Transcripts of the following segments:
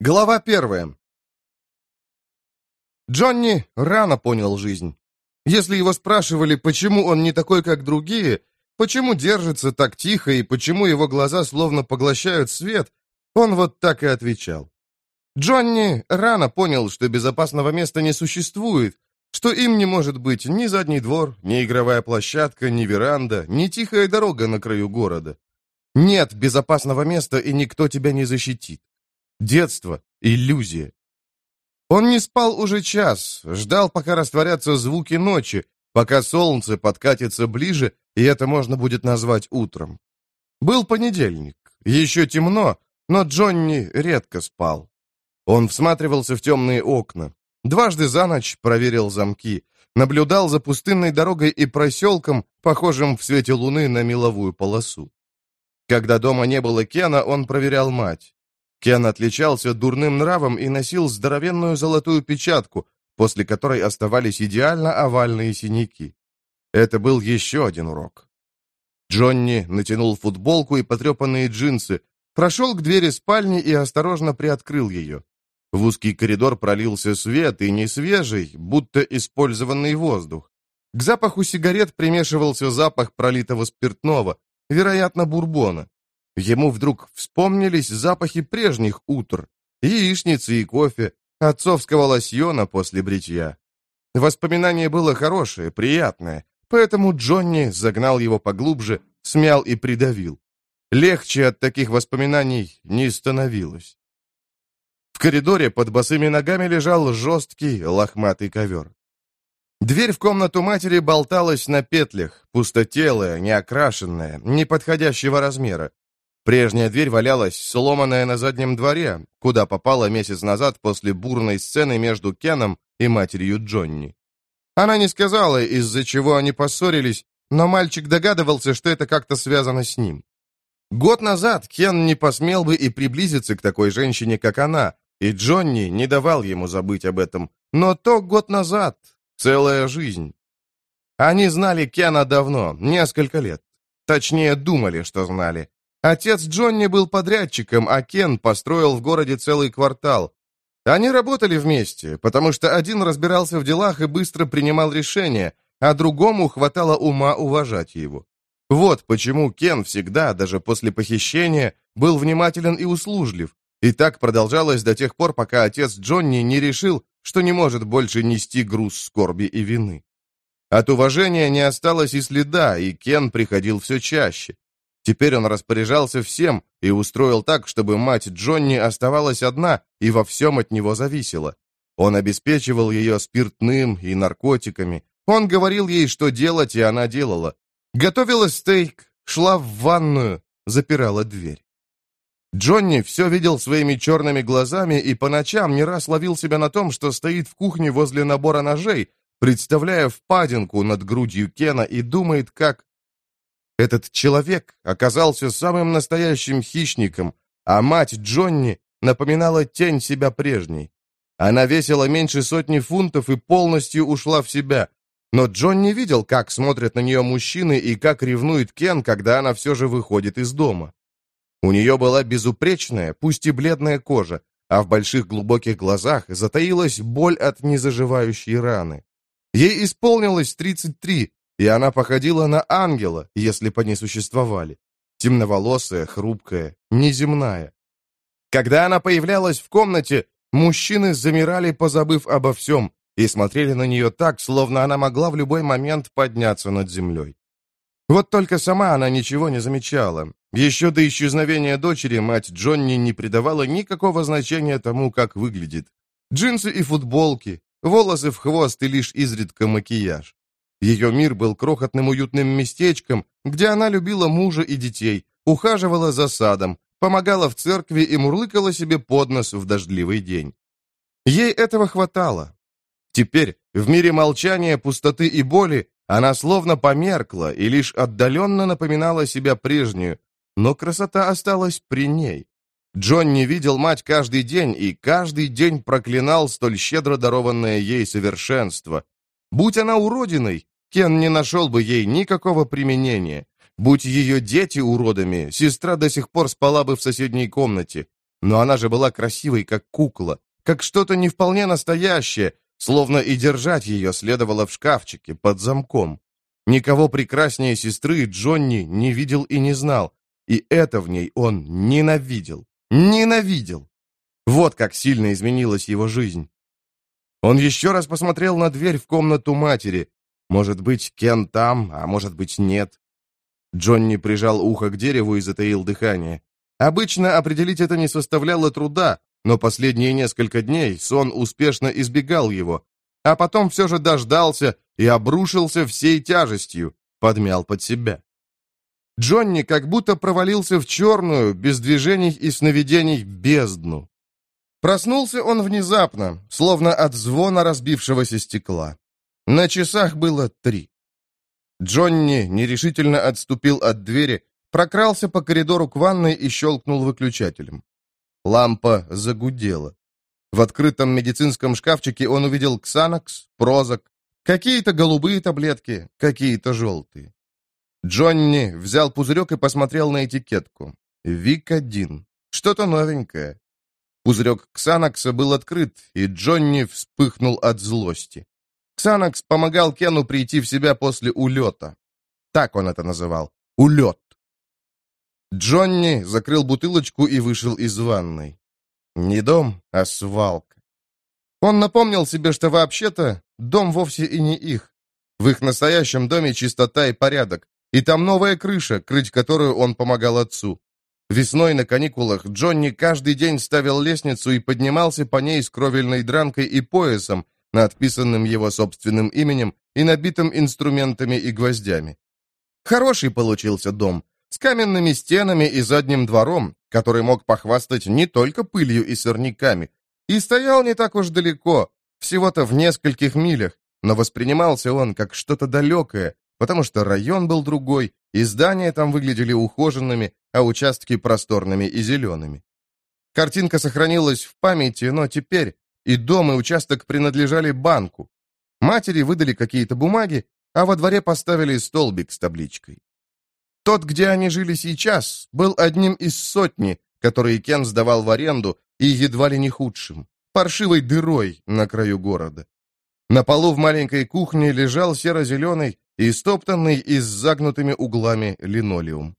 Глава первая. Джонни рано понял жизнь. Если его спрашивали, почему он не такой, как другие, почему держится так тихо и почему его глаза словно поглощают свет, он вот так и отвечал. Джонни рано понял, что безопасного места не существует, что им не может быть ни задний двор, ни игровая площадка, ни веранда, ни тихая дорога на краю города. Нет безопасного места, и никто тебя не защитит. Детство — иллюзия. Он не спал уже час, ждал, пока растворятся звуки ночи, пока солнце подкатится ближе, и это можно будет назвать утром. Был понедельник, еще темно, но Джонни редко спал. Он всматривался в темные окна. Дважды за ночь проверил замки, наблюдал за пустынной дорогой и проселком, похожим в свете луны на меловую полосу. Когда дома не было Кена, он проверял мать. Кен отличался дурным нравом и носил здоровенную золотую печатку, после которой оставались идеально овальные синяки. Это был еще один урок. Джонни натянул футболку и потрепанные джинсы, прошел к двери спальни и осторожно приоткрыл ее. В узкий коридор пролился свет, и не свежий, будто использованный воздух. К запаху сигарет примешивался запах пролитого спиртного, вероятно, бурбона. Ему вдруг вспомнились запахи прежних утр, яичницы и кофе, отцовского лосьона после бритья. Воспоминание было хорошее, приятное, поэтому Джонни загнал его поглубже, смял и придавил. Легче от таких воспоминаний не становилось. В коридоре под босыми ногами лежал жесткий лохматый ковер. Дверь в комнату матери болталась на петлях, пустотелая, неокрашенная, неподходящего размера. Прежняя дверь валялась, сломанная на заднем дворе, куда попала месяц назад после бурной сцены между Кеном и матерью Джонни. Она не сказала, из-за чего они поссорились, но мальчик догадывался, что это как-то связано с ним. Год назад Кен не посмел бы и приблизиться к такой женщине, как она, и Джонни не давал ему забыть об этом. Но то год назад, целая жизнь. Они знали Кена давно, несколько лет. Точнее, думали, что знали. Отец Джонни был подрядчиком, а Кен построил в городе целый квартал. Они работали вместе, потому что один разбирался в делах и быстро принимал решения, а другому хватало ума уважать его. Вот почему Кен всегда, даже после похищения, был внимателен и услужлив. И так продолжалось до тех пор, пока отец Джонни не решил, что не может больше нести груз скорби и вины. От уважения не осталось и следа, и Кен приходил все чаще. Теперь он распоряжался всем и устроил так, чтобы мать Джонни оставалась одна и во всем от него зависела. Он обеспечивал ее спиртным и наркотиками. Он говорил ей, что делать, и она делала. Готовила стейк, шла в ванную, запирала дверь. Джонни все видел своими черными глазами и по ночам не раз ловил себя на том, что стоит в кухне возле набора ножей, представляя впадинку над грудью Кена и думает, как этот человек оказался самым настоящим хищником, а мать Джонни напоминала тень себя прежней. Она весила меньше сотни фунтов и полностью ушла в себя. Но Джонни видел, как смотрят на нее мужчины и как ревнует Кен, когда она все же выходит из дома. У нее была безупречная, пусть и бледная кожа, а в больших глубоких глазах затаилась боль от незаживающей раны. Ей исполнилось 33, и она походила на ангела, если бы они существовали. Темноволосая, хрупкая, неземная. Когда она появлялась в комнате, мужчины замирали, позабыв обо всем, и смотрели на нее так, словно она могла в любой момент подняться над землей. Вот только сама она ничего не замечала. Еще до исчезновения дочери мать Джонни не придавала никакого значения тому, как выглядит. Джинсы и футболки, волосы в хвост и лишь изредка макияж. Ее мир был крохотным уютным местечком, где она любила мужа и детей, ухаживала за садом, помогала в церкви и мурлыкала себе под нос в дождливый день. Ей этого хватало. Теперь, в мире молчания, пустоты и боли, она словно померкла и лишь отдаленно напоминала себя прежнюю, но красота осталась при ней. Джон не видел мать каждый день и каждый день проклинал столь щедро дарованное ей совершенство. Будь она уродиной, Кен не нашел бы ей никакого применения. Будь ее дети уродами, сестра до сих пор спала бы в соседней комнате. но она же была красивой, как кукла, как что-то не вполне настоящее, словно и держать ее следовало в шкафчике под замком. Никого прекраснее сестры Джонни не видел и не знал, и это в ней он ненавидел. Ненавидел! Вот как сильно изменилась его жизнь. Он еще раз посмотрел на дверь в комнату матери. Может быть, Кен там, а может быть, нет. Джонни прижал ухо к дереву и затаил дыхание. Обычно определить это не составляло труда, но последние несколько дней сон успешно избегал его, а потом все же дождался и обрушился всей тяжестью, подмял под себя. Джонни как будто провалился в черную, без движений и сновидений, бездну. Проснулся он внезапно, словно от звона разбившегося стекла. На часах было три. Джонни нерешительно отступил от двери, прокрался по коридору к ванной и щелкнул выключателем. Лампа загудела. В открытом медицинском шкафчике он увидел ксанокс, прозак, какие-то голубые таблетки, какие-то желтые. Джонни взял пузырек и посмотрел на этикетку. ВИК-1. Что-то новенькое. Пузырек Ксанакса был открыт, и Джонни вспыхнул от злости. Ксанакс помогал Кену прийти в себя после улета. Так он это называл. Улет. Джонни закрыл бутылочку и вышел из ванной. Не дом, а свалка. Он напомнил себе, что вообще-то дом вовсе и не их. В их настоящем доме чистота и порядок, и там новая крыша, крыть которую он помогал отцу. Весной на каникулах Джонни каждый день ставил лестницу и поднимался по ней с кровельной дранкой и поясом, надписанным его собственным именем и набитым инструментами и гвоздями. Хороший получился дом, с каменными стенами и задним двором, который мог похвастать не только пылью и сорняками, и стоял не так уж далеко, всего-то в нескольких милях, но воспринимался он как что-то далекое, потому что район был другой, и здания там выглядели ухоженными, а участки просторными и зелеными. Картинка сохранилась в памяти, но теперь и дом, и участок принадлежали банку. Матери выдали какие-то бумаги, а во дворе поставили столбик с табличкой. Тот, где они жили сейчас, был одним из сотни, которые Кен сдавал в аренду, и едва ли не худшим, паршивой дырой на краю города. На полу в маленькой кухне лежал серо-зеленый и стоптанный и с загнутыми углами линолеум.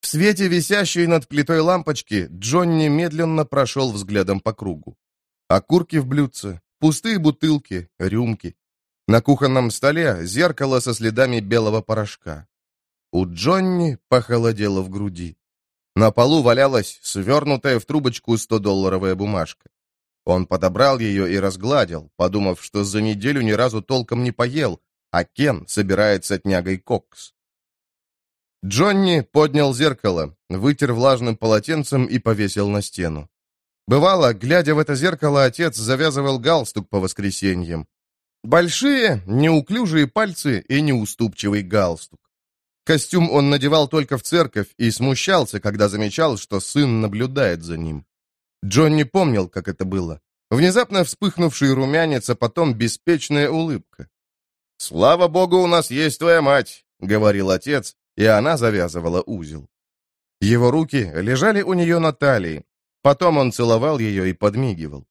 В свете висящей над плитой лампочки Джонни медленно прошел взглядом по кругу. Окурки в блюдце, пустые бутылки, рюмки. На кухонном столе зеркало со следами белого порошка. У Джонни похолодело в груди. На полу валялась свернутая в трубочку 100-долларовая бумажка. Он подобрал ее и разгладил, подумав, что за неделю ни разу толком не поел, а Кен собирается тнягой кокс. Джонни поднял зеркало, вытер влажным полотенцем и повесил на стену. Бывало, глядя в это зеркало, отец завязывал галстук по воскресеньям. Большие, неуклюжие пальцы и неуступчивый галстук. Костюм он надевал только в церковь и смущался, когда замечал, что сын наблюдает за ним. Джонни помнил, как это было. Внезапно вспыхнувший румянец, а потом беспечная улыбка. «Слава богу, у нас есть твоя мать», — говорил отец, и она завязывала узел. Его руки лежали у нее на талии. Потом он целовал ее и подмигивал.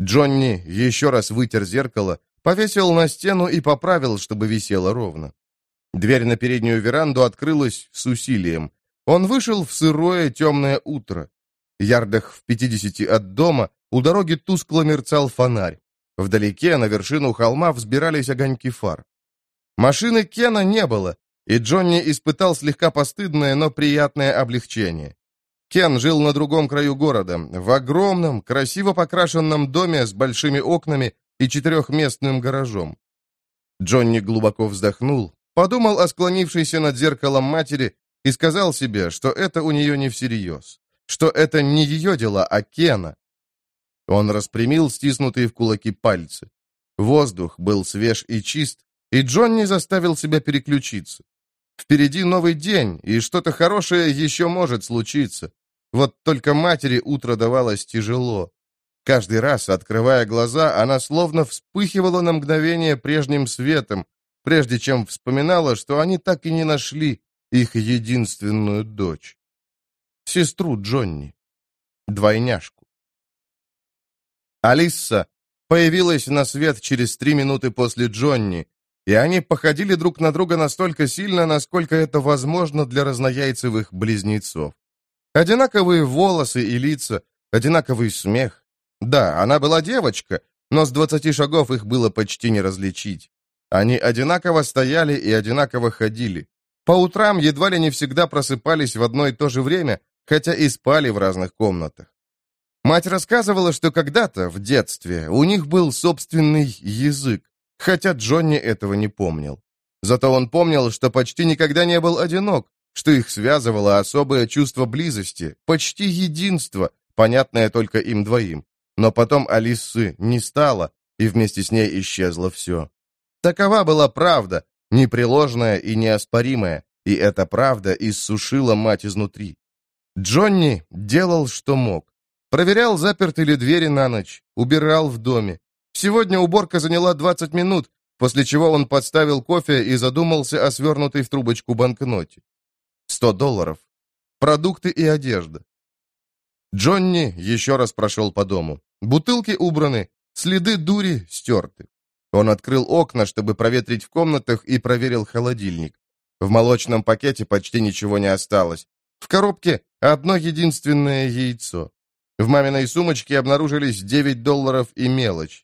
Джонни еще раз вытер зеркало, повесил на стену и поправил, чтобы висело ровно. Дверь на переднюю веранду открылась с усилием. Он вышел в сырое темное утро. Ярдах в пятидесяти от дома у дороги тускло мерцал фонарь. Вдалеке, на вершину холма, взбирались огоньки фар. Машины Кена не было, и Джонни испытал слегка постыдное, но приятное облегчение. Кен жил на другом краю города, в огромном, красиво покрашенном доме с большими окнами и четырехместным гаражом. Джонни глубоко вздохнул, подумал о склонившейся над зеркалом матери и сказал себе, что это у нее не всерьез, что это не ее дела, а Кена, он распрямил стиснутые в кулаки пальцы. Воздух был свеж и чист, и Джонни заставил себя переключиться. Впереди новый день, и что-то хорошее еще может случиться. Вот только матери утро давалось тяжело. Каждый раз, открывая глаза, она словно вспыхивала на мгновение прежним светом, прежде чем вспоминала, что они так и не нашли их единственную дочь. Сестру Джонни. двойняшку. Алиса появилась на свет через три минуты после Джонни, и они походили друг на друга настолько сильно, насколько это возможно для разнояйцевых близнецов. Одинаковые волосы и лица, одинаковый смех. Да, она была девочка, но с двадцати шагов их было почти не различить. Они одинаково стояли и одинаково ходили. По утрам едва ли не всегда просыпались в одно и то же время, хотя и спали в разных комнатах. Мать рассказывала, что когда-то, в детстве, у них был собственный язык, хотя Джонни этого не помнил. Зато он помнил, что почти никогда не был одинок, что их связывало особое чувство близости, почти единство, понятное только им двоим. Но потом Алисы не стало, и вместе с ней исчезло все. Такова была правда, непреложная и неоспоримая, и эта правда иссушила мать изнутри. Джонни делал, что мог. Проверял, заперты ли двери на ночь, убирал в доме. Сегодня уборка заняла 20 минут, после чего он подставил кофе и задумался о свернутой в трубочку банкноте. 100 долларов. Продукты и одежда. Джонни еще раз прошел по дому. Бутылки убраны, следы дури стерты. Он открыл окна, чтобы проветрить в комнатах, и проверил холодильник. В молочном пакете почти ничего не осталось. В коробке одно единственное яйцо. В маминой сумочке обнаружились 9 долларов и мелочь.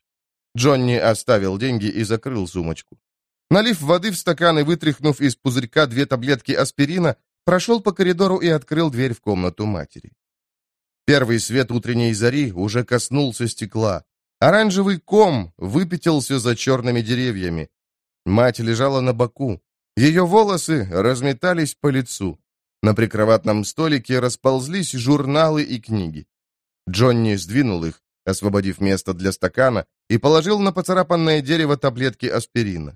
Джонни оставил деньги и закрыл сумочку. Налив воды в стакан и вытряхнув из пузырька две таблетки аспирина, прошел по коридору и открыл дверь в комнату матери. Первый свет утренней зари уже коснулся стекла. Оранжевый ком выпятился за черными деревьями. Мать лежала на боку. Ее волосы разметались по лицу. На прикроватном столике расползлись журналы и книги. Джонни сдвинул их, освободив место для стакана, и положил на поцарапанное дерево таблетки аспирина.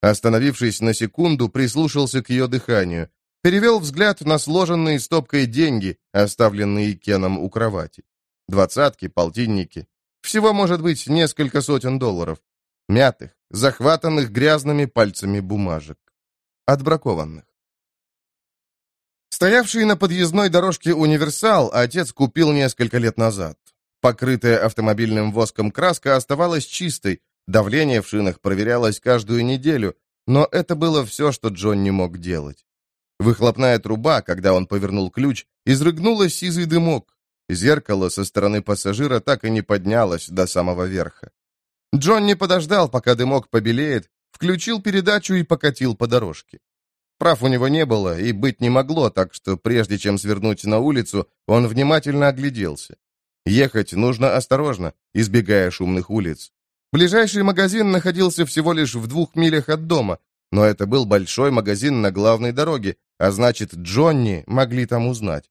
Остановившись на секунду, прислушался к ее дыханию, перевел взгляд на сложенные стопкой деньги, оставленные Кеном у кровати. Двадцатки, полтинники, всего может быть несколько сотен долларов. Мятых, захватанных грязными пальцами бумажек. Отбракованных. Стоявший на подъездной дорожке «Универсал» отец купил несколько лет назад. Покрытая автомобильным воском краска оставалась чистой, давление в шинах проверялось каждую неделю, но это было все, что Джон не мог делать. Выхлопная труба, когда он повернул ключ, изрыгнула сизый дымок, Зеркало со стороны пассажира так и не поднялось до самого верха. Джон не подождал, пока дымок побелеет, включил передачу и покатил по дорожке. Прав у него не было и быть не могло, так что прежде чем свернуть на улицу, он внимательно огляделся. Ехать нужно осторожно, избегая шумных улиц. Ближайший магазин находился всего лишь в двух милях от дома, но это был большой магазин на главной дороге, а значит, Джонни могли там узнать.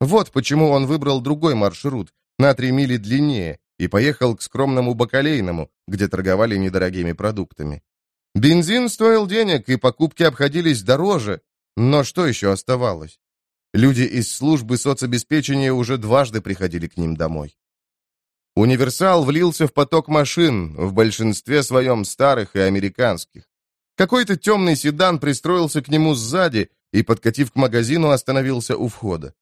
Вот почему он выбрал другой маршрут, на три мили длиннее, и поехал к скромному бакалейному, где торговали недорогими продуктами. Бензин стоил денег, и покупки обходились дороже, но что еще оставалось? Люди из службы соцобеспечения уже дважды приходили к ним домой. Универсал влился в поток машин, в большинстве своем старых и американских. Какой-то темный седан пристроился к нему сзади и, подкатив к магазину, остановился у входа.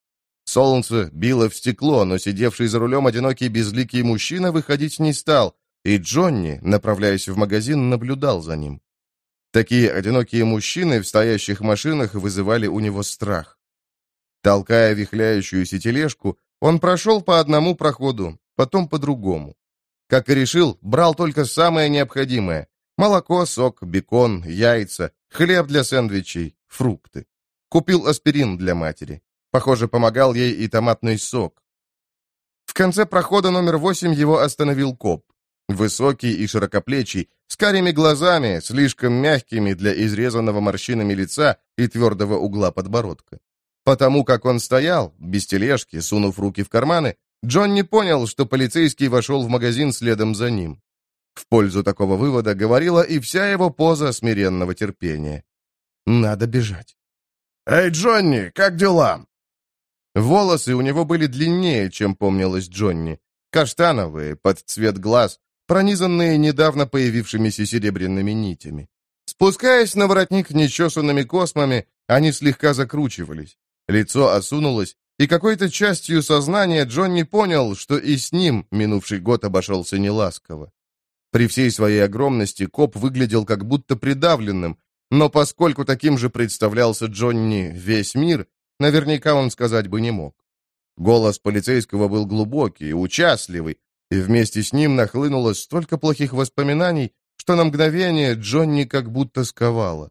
Солнце било в стекло, но сидевший за рулем одинокий безликий мужчина выходить не стал, и Джонни, направляясь в магазин, наблюдал за ним. Такие одинокие мужчины в стоящих машинах вызывали у него страх. Толкая вихляющуюся тележку, он прошел по одному проходу, потом по другому. Как и решил, брал только самое необходимое. Молоко, сок, бекон, яйца, хлеб для сэндвичей, фрукты. Купил аспирин для матери. Похоже, помогал ей и томатный сок. В конце прохода номер восемь его остановил коп. Высокий и широкоплечий, с карими глазами, слишком мягкими для изрезанного морщинами лица и твердого угла подбородка. Потому как он стоял, без тележки, сунув руки в карманы, Джон не понял, что полицейский вошел в магазин следом за ним. В пользу такого вывода говорила и вся его поза смиренного терпения. «Надо бежать». «Эй, Джонни, как дела?» Волосы у него были длиннее, чем помнилось Джонни. Каштановые, под цвет глаз, пронизанные недавно появившимися серебряными нитями. Спускаясь на воротник нечесанными космами, они слегка закручивались. Лицо осунулось, и какой-то частью сознания Джонни понял, что и с ним минувший год обошелся неласково. При всей своей огромности коп выглядел как будто придавленным, но поскольку таким же представлялся Джонни весь мир, наверняка он сказать бы не мог. Голос полицейского был глубокий, участливый, и вместе с ним нахлынуло столько плохих воспоминаний, что на мгновение Джонни как будто сковало.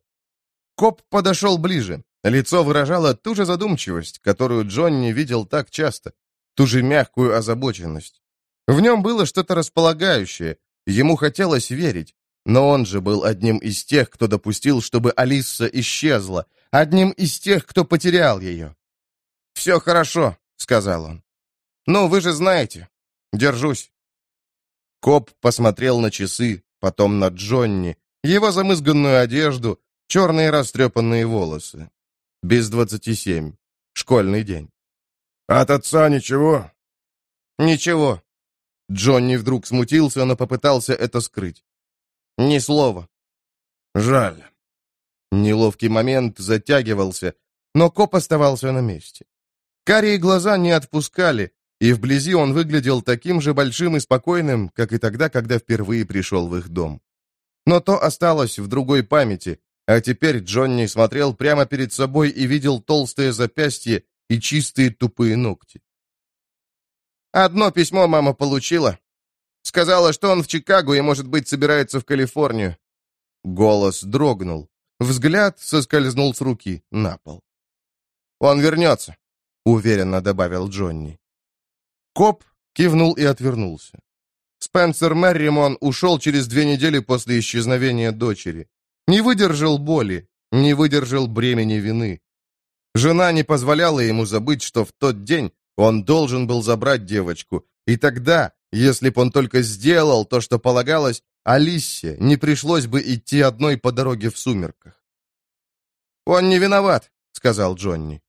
Коп подошел ближе. Лицо выражало ту же задумчивость, которую Джонни видел так часто, ту же мягкую озабоченность. В нем было что-то располагающее, ему хотелось верить, но он же был одним из тех, кто допустил, чтобы Алиса исчезла, одним из тех, кто потерял ее. «Все хорошо», — сказал он. «Ну, вы же знаете. Держусь». Коп посмотрел на часы, потом на Джонни, его замызганную одежду, черные растрепанные волосы. Без двадцати семь. Школьный день. «От отца ничего?» «Ничего». Джонни вдруг смутился, но попытался это скрыть. «Ни слова». «Жаль». Неловкий момент затягивался, но коп оставался на месте. Карие глаза не отпускали, и вблизи он выглядел таким же большим и спокойным, как и тогда, когда впервые пришел в их дом. Но то осталось в другой памяти, а теперь Джонни смотрел прямо перед собой и видел толстые запястья и чистые тупые ногти. «Одно письмо мама получила. Сказала, что он в Чикаго и, может быть, собирается в Калифорнию». Голос дрогнул. Взгляд соскользнул с руки на пол. «Он вернется», — уверенно добавил Джонни. Коп кивнул и отвернулся. Спенсер Мерримон ушел через две недели после исчезновения дочери. Не выдержал боли, не выдержал бремени вины. Жена не позволяла ему забыть, что в тот день он должен был забрать девочку, и тогда, если б он только сделал то, что полагалось, Алисе не пришлось бы идти одной по дороге в сумерках. «Он не виноват», — сказал Джонни.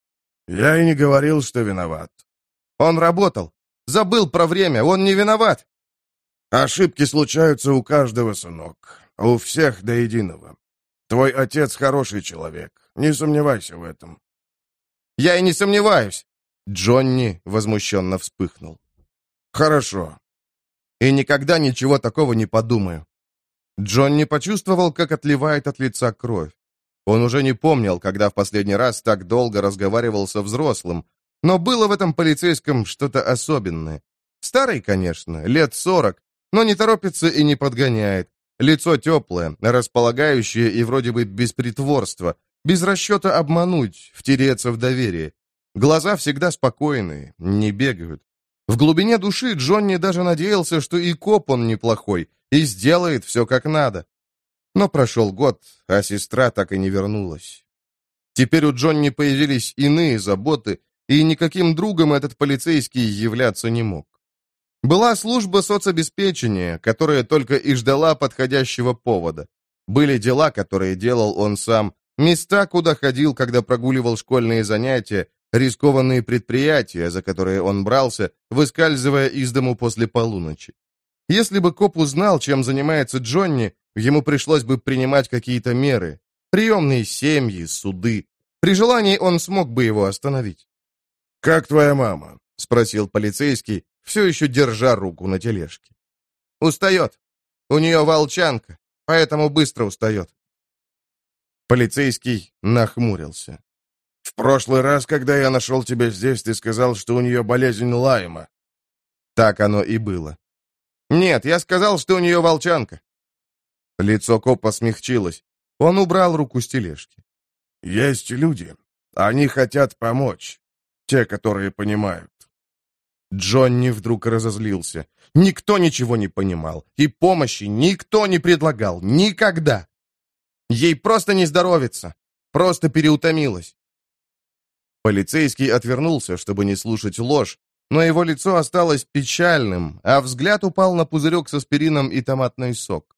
«Я и не говорил, что виноват». «Он работал. Забыл про время, он не виноват. Ошибки случаются у каждого, сынок. У всех до единого. Твой отец хороший человек. Не сомневайся в этом. Я и не сомневаюсь. Джонни возмущенно вспыхнул. Хорошо. И никогда ничего такого не подумаю. Джонни почувствовал, как отливает от лица кровь. Он уже не помнил, когда в последний раз так долго разговаривал со взрослым, но было в этом полицейском что-то особенное. Старый, конечно, лет сорок, но не торопится и не подгоняет. Лицо теплое, располагающее и вроде бы без притворства, без расчета обмануть, втереться в доверие. Глаза всегда спокойные, не бегают. В глубине души Джонни даже надеялся, что и коп он неплохой, и сделает все как надо. Но прошел год, а сестра так и не вернулась. Теперь у Джонни появились иные заботы, и никаким другом этот полицейский являться не мог. Была служба соцобеспечения, которая только и ждала подходящего повода. Были дела, которые делал он сам, места, куда ходил, когда прогуливал школьные занятия, рискованные предприятия, за которые он брался, выскальзывая из дому после полуночи. Если бы коп узнал, чем занимается Джонни, ему пришлось бы принимать какие-то меры. Приемные семьи, суды. При желании он смог бы его остановить. «Как твоя мама?» — спросил полицейский, все еще держа руку на тележке. «Устает. У нее волчанка, поэтому быстро устает». Полицейский нахмурился. «В прошлый раз, когда я нашел тебя здесь, ты сказал, что у нее болезнь Лайма». Так оно и было. «Нет, я сказал, что у нее волчанка». Лицо копа смягчилось. Он убрал руку с тележки. «Есть люди. Они хотят помочь. Те, которые понимают. Джонни вдруг разозлился. Никто ничего не понимал, и помощи никто не предлагал, никогда. Ей просто не здоровится, просто переутомилась. Полицейский отвернулся, чтобы не слушать ложь, но его лицо осталось печальным, а взгляд упал на пузырек с аспирином и томатный сок.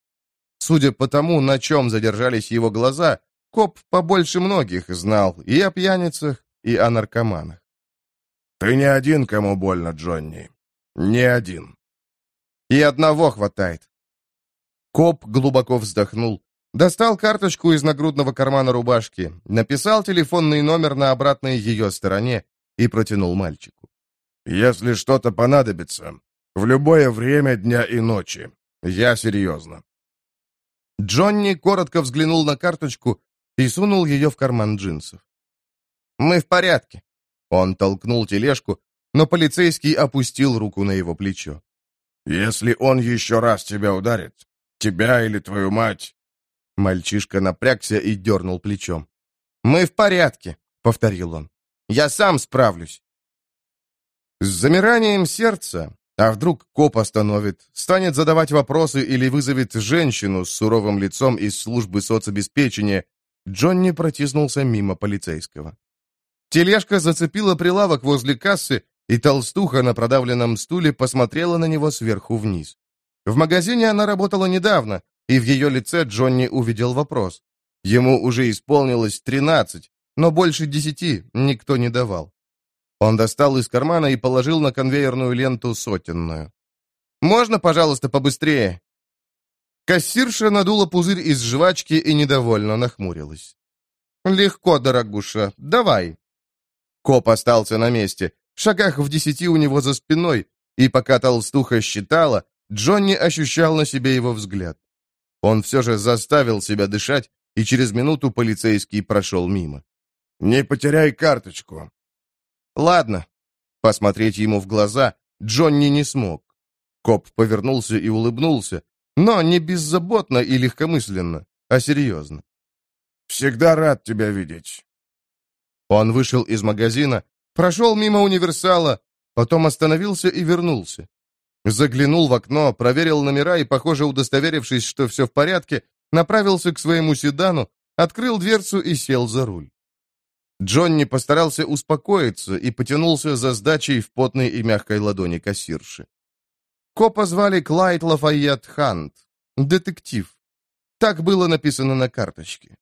Судя по тому, на чем задержались его глаза, коп побольше многих знал и о пьяницах, и о наркоманах. «Ты не один, кому больно, Джонни. Не один». «И одного хватает». Коп глубоко вздохнул, достал карточку из нагрудного кармана рубашки, написал телефонный номер на обратной ее стороне и протянул мальчику. «Если что-то понадобится, в любое время дня и ночи. Я серьезно». Джонни коротко взглянул на карточку и сунул ее в карман джинсов. «Мы в порядке». Он толкнул тележку, но полицейский опустил руку на его плечо. «Если он еще раз тебя ударит, тебя или твою мать...» Мальчишка напрягся и дернул плечом. «Мы в порядке», — повторил он. «Я сам справлюсь». С замиранием сердца, а вдруг коп остановит, станет задавать вопросы или вызовет женщину с суровым лицом из службы соцобеспечения, Джонни протиснулся мимо полицейского. Тележка зацепила прилавок возле кассы, и толстуха на продавленном стуле посмотрела на него сверху вниз. В магазине она работала недавно, и в ее лице Джонни увидел вопрос. Ему уже исполнилось тринадцать, но больше десяти никто не давал. Он достал из кармана и положил на конвейерную ленту сотенную. «Можно, пожалуйста, побыстрее?» Кассирша надула пузырь из жвачки и недовольно нахмурилась. «Легко, дорогуша, давай». Коп остался на месте, в шагах в десяти у него за спиной, и пока толстуха считала, Джонни ощущал на себе его взгляд. Он все же заставил себя дышать, и через минуту полицейский прошел мимо. «Не потеряй карточку». «Ладно». Посмотреть ему в глаза Джонни не смог. Коп повернулся и улыбнулся, но не беззаботно и легкомысленно, а серьезно. «Всегда рад тебя видеть». Он вышел из магазина, прошел мимо универсала, потом остановился и вернулся. Заглянул в окно, проверил номера и, похоже, удостоверившись, что все в порядке, направился к своему седану, открыл дверцу и сел за руль. Джонни постарался успокоиться и потянулся за сдачей в потной и мягкой ладони кассирши. Копа звали Клайд Лафайет Хант. Детектив. Так было написано на карточке.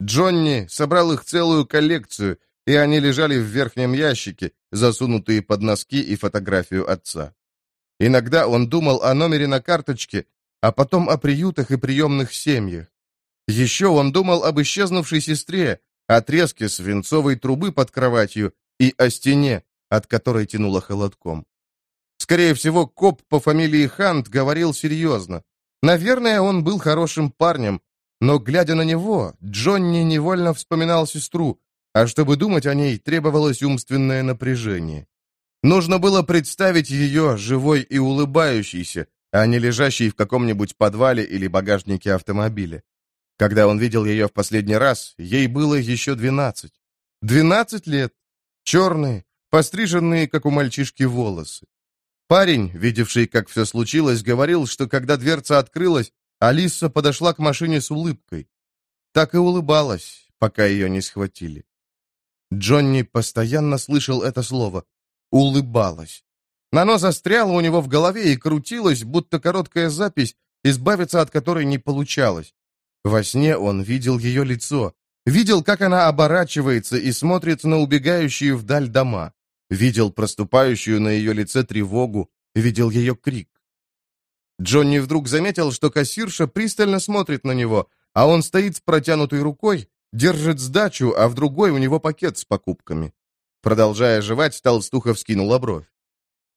Джонни собрал их целую коллекцию, и они лежали в верхнем ящике, засунутые под носки и фотографию отца. Иногда он думал о номере на карточке, а потом о приютах и приемных семьях. Еще он думал об исчезнувшей сестре, отрезке свинцовой трубы под кроватью и о стене, от которой тянуло холодком. Скорее всего, коп по фамилии Хант говорил серьезно. Наверное, он был хорошим парнем, но, глядя на него, Джонни невольно вспоминал сестру, а чтобы думать о ней, требовалось умственное напряжение. Нужно было представить ее живой и улыбающейся, а не лежащей в каком-нибудь подвале или багажнике автомобиля. Когда он видел ее в последний раз, ей было еще двенадцать. Двенадцать лет. Черные, постриженные, как у мальчишки, волосы. Парень, видевший, как все случилось, говорил, что когда дверца открылась, Алиса подошла к машине с улыбкой. Так и улыбалась, пока ее не схватили. Джонни постоянно слышал это слово улыбалась. Оно застряло у него в голове и крутилось, будто короткая запись, избавиться от которой не получалось. Во сне он видел ее лицо, видел, как она оборачивается и смотрит на убегающие вдаль дома, видел проступающую на ее лице тревогу, видел ее крик. Джонни вдруг заметил, что кассирша пристально смотрит на него, а он стоит с протянутой рукой, держит сдачу, а в другой у него пакет с покупками. Продолжая жевать, толстуха вскинула бровь.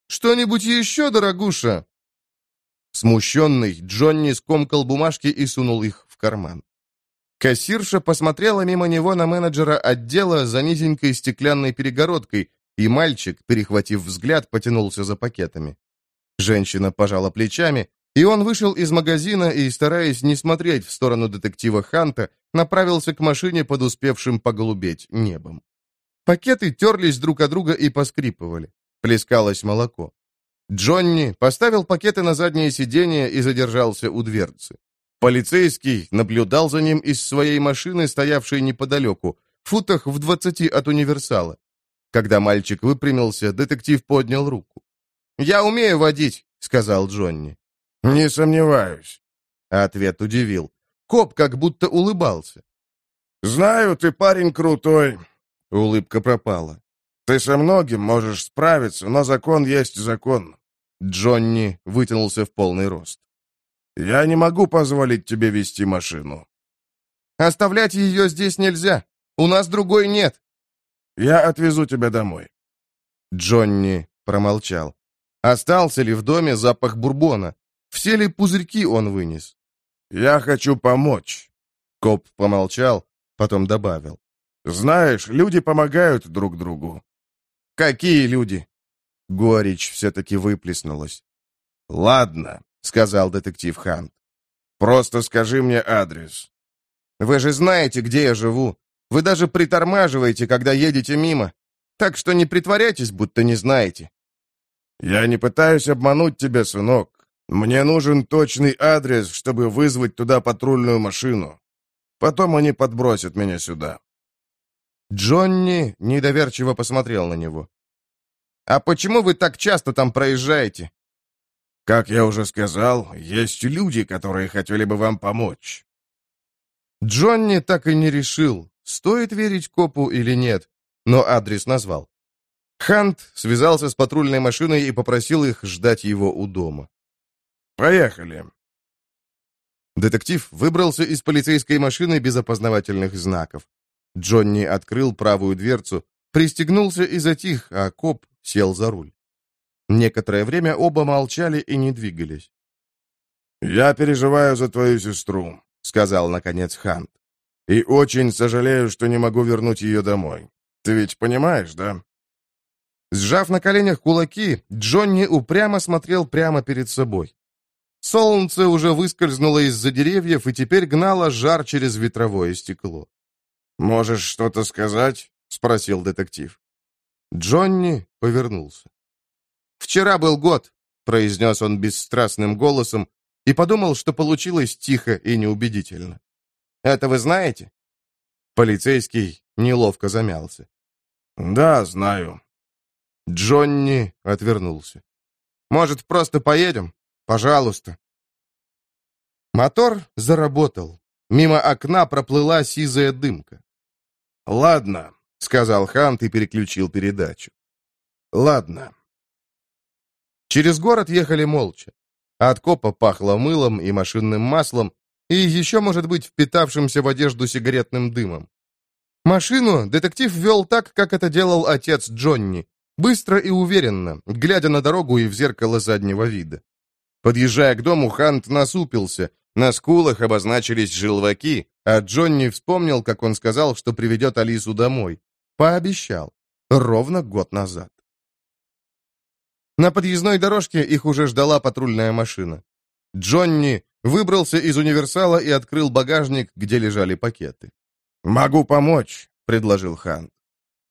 «Что-нибудь еще, дорогуша?» Смущенный, Джонни скомкал бумажки и сунул их в карман. Кассирша посмотрела мимо него на менеджера отдела за низенькой стеклянной перегородкой, и мальчик, перехватив взгляд, потянулся за пакетами. Женщина пожала плечами, и он вышел из магазина и, стараясь не смотреть в сторону детектива Ханта, направился к машине под успевшим поголубеть небом. Пакеты терлись друг от друга и поскрипывали. Плескалось молоко. Джонни поставил пакеты на заднее сиденье и задержался у дверцы. Полицейский наблюдал за ним из своей машины, стоявшей неподалеку, в футах в двадцати от универсала. Когда мальчик выпрямился, детектив поднял руку. «Я умею водить», — сказал Джонни. «Не сомневаюсь». Ответ удивил. Коп как будто улыбался. «Знаю, ты парень крутой. Улыбка пропала. «Ты со многим можешь справиться, но закон есть закон». Джонни вытянулся в полный рост. «Я не могу позволить тебе вести машину». «Оставлять ее здесь нельзя. У нас другой нет». «Я отвезу тебя домой». Джонни промолчал. Остался ли в доме запах бурбона? Все ли пузырьки он вынес? «Я хочу помочь». Коп помолчал, потом добавил. «Знаешь, люди помогают друг другу». «Какие люди?» Горечь все-таки выплеснулась. «Ладно», — сказал детектив Хант. «Просто скажи мне адрес». «Вы же знаете, где я живу. Вы даже притормаживаете, когда едете мимо. Так что не притворяйтесь, будто не знаете». «Я не пытаюсь обмануть тебя, сынок. Мне нужен точный адрес, чтобы вызвать туда патрульную машину. Потом они подбросят меня сюда». Джонни недоверчиво посмотрел на него. «А почему вы так часто там проезжаете?» «Как я уже сказал, есть люди, которые хотели бы вам помочь». Джонни так и не решил, стоит верить копу или нет, но адрес назвал. Хант связался с патрульной машиной и попросил их ждать его у дома. «Поехали». Детектив выбрался из полицейской машины без опознавательных знаков. Джонни открыл правую дверцу, пристегнулся и затих, а коп сел за руль. Некоторое время оба молчали и не двигались. «Я переживаю за твою сестру», — сказал, наконец, Хант. «И очень сожалею, что не могу вернуть ее домой. Ты ведь понимаешь, да?» Сжав на коленях кулаки, Джонни упрямо смотрел прямо перед собой. Солнце уже выскользнуло из-за деревьев и теперь гнало жар через ветровое стекло. «Можешь что-то сказать?» — спросил детектив. Джонни повернулся. «Вчера был год», — произнес он бесстрастным голосом и подумал, что получилось тихо и неубедительно. «Это вы знаете?» Полицейский неловко замялся. «Да, знаю». Джонни отвернулся. «Может, просто поедем? Пожалуйста». Мотор заработал. Мимо окна проплыла сизая дымка. «Ладно», — сказал Хант и переключил передачу. «Ладно». Через город ехали молча. От копа пахло мылом и машинным маслом, и еще, может быть, впитавшимся в одежду сигаретным дымом. Машину детектив вел так, как это делал отец Джонни, быстро и уверенно, глядя на дорогу и в зеркало заднего вида. Подъезжая к дому, Хант насупился, на скулах обозначились желваки, а Джонни вспомнил, как он сказал, что приведет Алису домой. Пообещал. Ровно год назад. На подъездной дорожке их уже ждала патрульная машина. Джонни выбрался из универсала и открыл багажник, где лежали пакеты. «Могу помочь», — предложил Хан.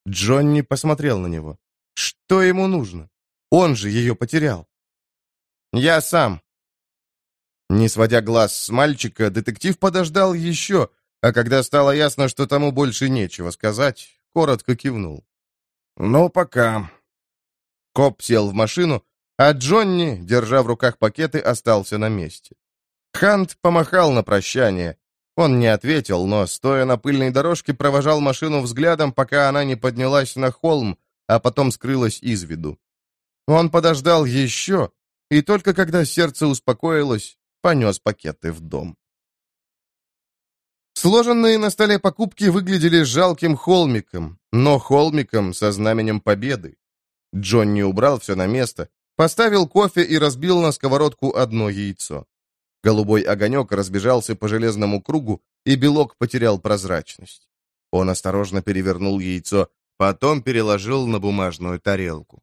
Джонни посмотрел на него. Что ему нужно? Он же ее потерял. «Я сам», не сводя глаз с мальчика, детектив подождал еще, а когда стало ясно, что тому больше нечего сказать, коротко кивнул. «Ну, пока». Коп сел в машину, а Джонни, держа в руках пакеты, остался на месте. Хант помахал на прощание. Он не ответил, но, стоя на пыльной дорожке, провожал машину взглядом, пока она не поднялась на холм, а потом скрылась из виду. Он подождал еще, и только когда сердце успокоилось, понес пакеты в дом. Сложенные на столе покупки выглядели жалким холмиком, но холмиком со знаменем победы. Джонни убрал все на место, поставил кофе и разбил на сковородку одно яйцо. Голубой огонек разбежался по железному кругу, и белок потерял прозрачность. Он осторожно перевернул яйцо, потом переложил на бумажную тарелку.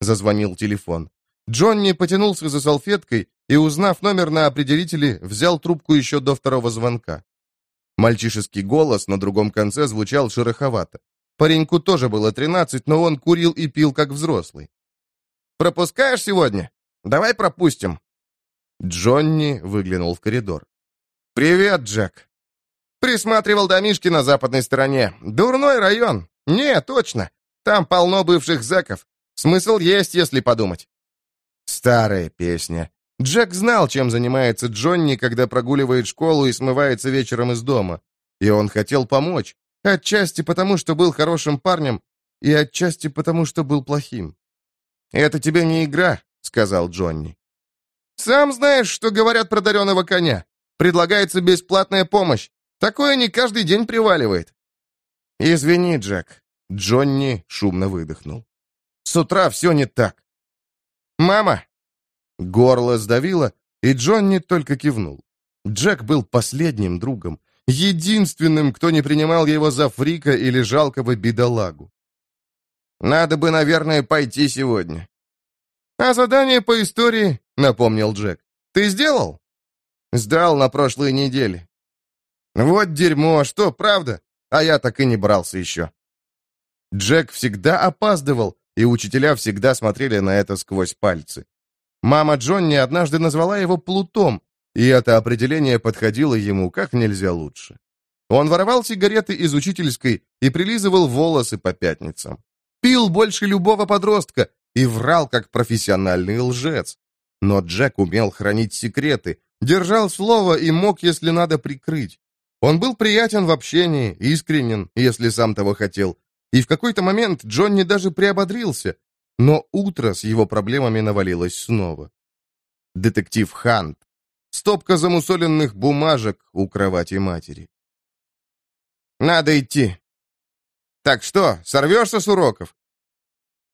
Зазвонил телефон. Джонни потянулся за салфеткой и, узнав номер на определителе, взял трубку еще до второго звонка. Мальчишеский голос на другом конце звучал шероховато. Пареньку тоже было тринадцать, но он курил и пил, как взрослый. «Пропускаешь сегодня? Давай пропустим». Джонни выглянул в коридор. «Привет, Джек». Присматривал домишки на западной стороне. Дурной район. Не, точно. Там полно бывших зэков. Смысл есть, если подумать. Старая песня. Джек знал, чем занимается Джонни, когда прогуливает школу и смывается вечером из дома. И он хотел помочь. Отчасти потому, что был хорошим парнем, и отчасти потому, что был плохим. «Это тебе не игра», — сказал Джонни. «Сам знаешь, что говорят про дареного коня. Предлагается бесплатная помощь. Такое не каждый день приваливает». «Извини, Джек». Джонни шумно выдохнул. С утра все не так». «Мама!» Горло сдавило, и Джонни только кивнул. Джек был последним другом, единственным, кто не принимал его за фрика или жалкого бедолагу. «Надо бы, наверное, пойти сегодня». «А задание по истории?» — напомнил Джек. «Ты сделал?» «Сдал на прошлой неделе». «Вот дерьмо, что, правда? А я так и не брался еще». Джек всегда опаздывал, и учителя всегда смотрели на это сквозь пальцы. Мама Джонни однажды назвала его Плутом, и это определение подходило ему как нельзя лучше. Он воровал сигареты из учительской и прилизывал волосы по пятницам. Пил больше любого подростка и врал как профессиональный лжец. Но Джек умел хранить секреты, держал слово и мог, если надо, прикрыть. Он был приятен в общении, искренен, если сам того хотел. И в какой-то момент Джонни даже приободрился. Но утро с его проблемами навалилось снова. Детектив Хант Стопка замусоленных бумажек у кровати матери. «Надо идти». «Так что, сорвешься с уроков?»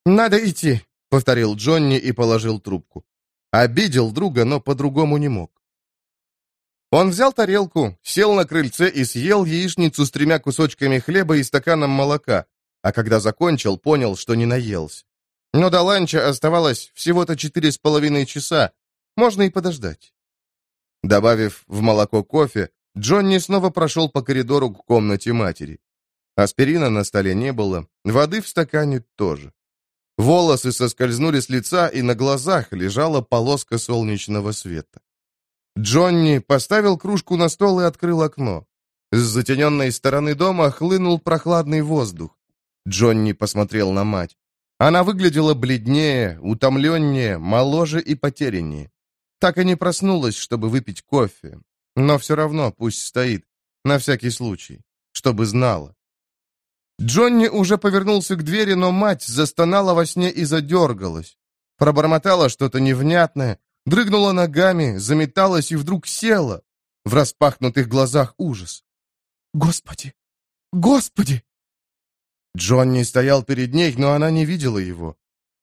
«Надо идти», — повторил Джонни и положил трубку. Обидел друга, но по-другому не мог. Он взял тарелку, сел на крыльце и съел яичницу с тремя кусочками хлеба и стаканом молока, а когда закончил, понял, что не наелся. Но до ланча оставалось всего-то четыре с половиной часа, можно и подождать. Добавив в молоко кофе, Джонни снова прошел по коридору к комнате матери. Аспирина на столе не было, воды в стакане тоже. Волосы соскользнули с лица, и на глазах лежала полоска солнечного света. Джонни поставил кружку на стол и открыл окно. С затененной стороны дома хлынул прохладный воздух. Джонни посмотрел на мать. Она выглядела бледнее, утомленнее, моложе и потеряннее. Так и не проснулась, чтобы выпить кофе. Но все равно пусть стоит, на всякий случай, чтобы знала. Джонни уже повернулся к двери, но мать застонала во сне и задергалась. Пробормотала что-то невнятное, дрыгнула ногами, заметалась и вдруг села. В распахнутых глазах ужас. «Господи! Господи!» Джонни стоял перед ней, но она не видела его.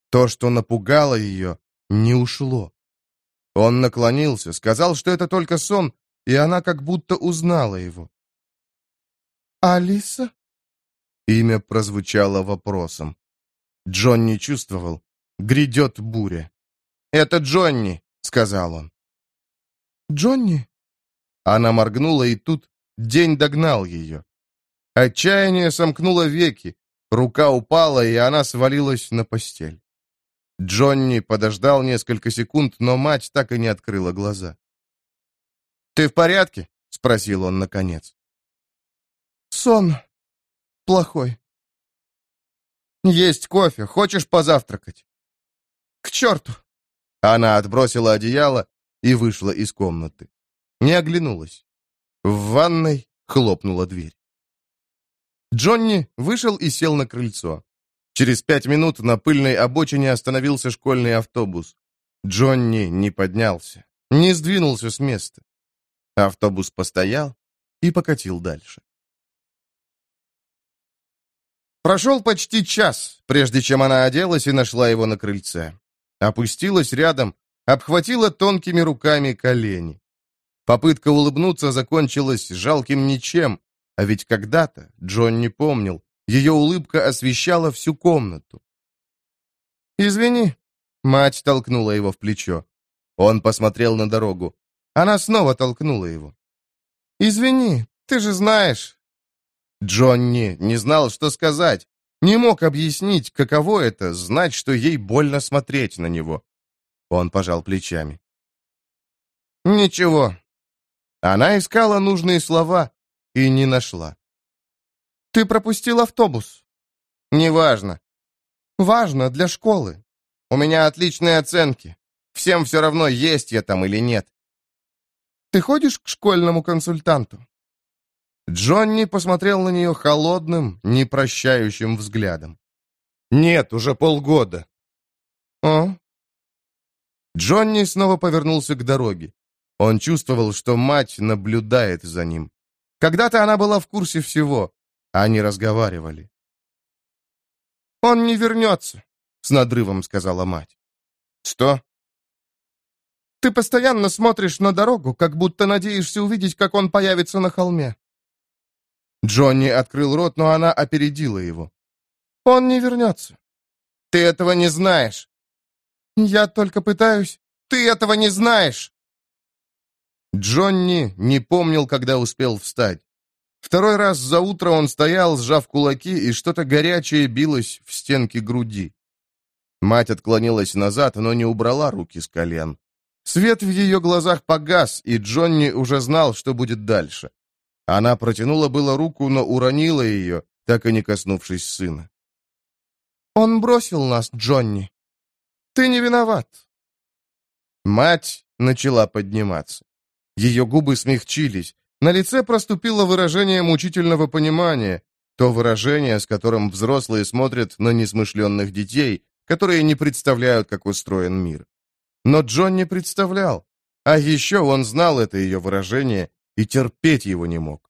То, что напугало ее, не ушло. Он наклонился, сказал, что это только сон, и она как будто узнала его. «Алиса?» Имя прозвучало вопросом. Джонни чувствовал. Грядет буря. «Это Джонни», — сказал он. «Джонни?» Она моргнула, и тут день догнал ее. Отчаяние сомкнуло веки, рука упала, и она свалилась на постель. Джонни подождал несколько секунд, но мать так и не открыла глаза. «Ты в порядке?» — спросил он наконец. «Сон плохой». «Есть кофе. Хочешь позавтракать?» «К черту!» Она отбросила одеяло и вышла из комнаты. Не оглянулась. В ванной хлопнула дверь. Джонни вышел и сел на крыльцо. Через пять минут на пыльной обочине остановился школьный автобус. Джонни не поднялся, не сдвинулся с места. Автобус постоял и покатил дальше. Прошел почти час, прежде чем она оделась и нашла его на крыльце. Опустилась рядом, обхватила тонкими руками колени. Попытка улыбнуться закончилась жалким ничем, а ведь когда-то, Джон не помнил, ее улыбка освещала всю комнату. «Извини», — мать толкнула его в плечо. Он посмотрел на дорогу. Она снова толкнула его. «Извини, ты же знаешь». Джонни не знал, что сказать. Не мог объяснить, каково это, знать, что ей больно смотреть на него. Он пожал плечами. «Ничего». Она искала нужные слова и не нашла. «Ты пропустил автобус». «Неважно». «Важно, для школы. У меня отличные оценки. Всем все равно, есть я там или нет». «Ты ходишь к школьному консультанту?» Джонни посмотрел на нее холодным, непрощающим взглядом. «Нет, уже полгода». «О?» Джонни снова повернулся к дороге. Он чувствовал, что мать наблюдает за ним. Когда-то она была в курсе всего. Они разговаривали. «Он не вернется», — с надрывом сказала мать. «Что?» «Ты постоянно смотришь на дорогу, как будто надеешься увидеть, как он появится на холме». Джонни открыл рот, но она опередила его. «Он не вернется». «Ты этого не знаешь». «Я только пытаюсь». «Ты этого не знаешь». Джонни не помнил, когда успел встать. Второй раз за утро он стоял, сжав кулаки, и что-то горячее билось в стенки груди. Мать отклонилась назад, но не убрала руки с колен. Свет в ее глазах погас, и Джонни уже знал, что будет дальше. Она протянула было руку, но уронила ее, так и не коснувшись сына. «Он бросил нас, Джонни. Ты не виноват». Мать начала подниматься. Ее губы смягчились. На лице проступило выражение мучительного понимания, то выражение, с которым взрослые смотрят на несмышленных детей, которые не представляют, как устроен мир. Но Джон не представлял. А еще он знал это ее выражение и терпеть его не мог.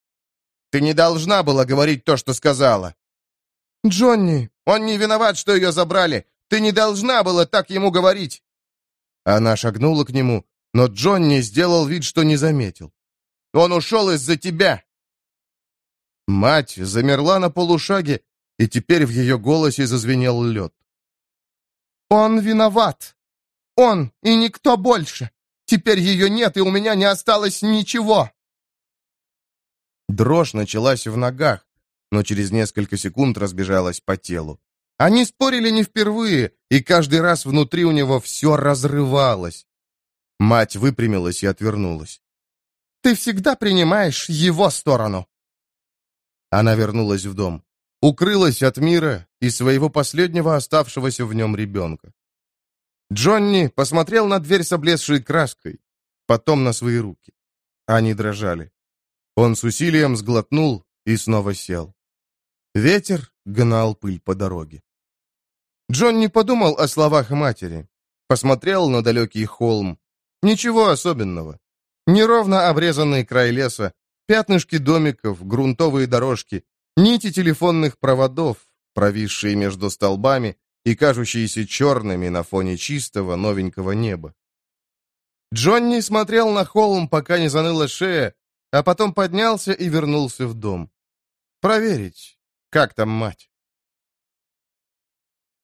«Ты не должна была говорить то, что сказала!» «Джонни, он не виноват, что ее забрали! Ты не должна была так ему говорить!» Она шагнула к нему, но Джонни сделал вид, что не заметил. Он ушел из-за тебя!» Мать замерла на полушаге, и теперь в ее голосе зазвенел лед. «Он виноват! Он и никто больше! Теперь ее нет, и у меня не осталось ничего!» Дрожь началась в ногах, но через несколько секунд разбежалась по телу. Они спорили не впервые, и каждый раз внутри у него все разрывалось. Мать выпрямилась и отвернулась. Ты всегда принимаешь его сторону». Она вернулась в дом, укрылась от мира и своего последнего оставшегося в нем ребенка. Джонни посмотрел на дверь с облезшей краской, потом на свои руки. Они дрожали. Он с усилием сглотнул и снова сел. Ветер гнал пыль по дороге. Джонни подумал о словах матери. Посмотрел на далекий холм. Ничего особенного. Неровно обрезанный край леса, пятнышки домиков, грунтовые дорожки, нити телефонных проводов, провисшие между столбами и кажущиеся черными на фоне чистого новенького неба. Джонни смотрел на холм, пока не заныла шея, а потом поднялся и вернулся в дом. Проверить, как там мать.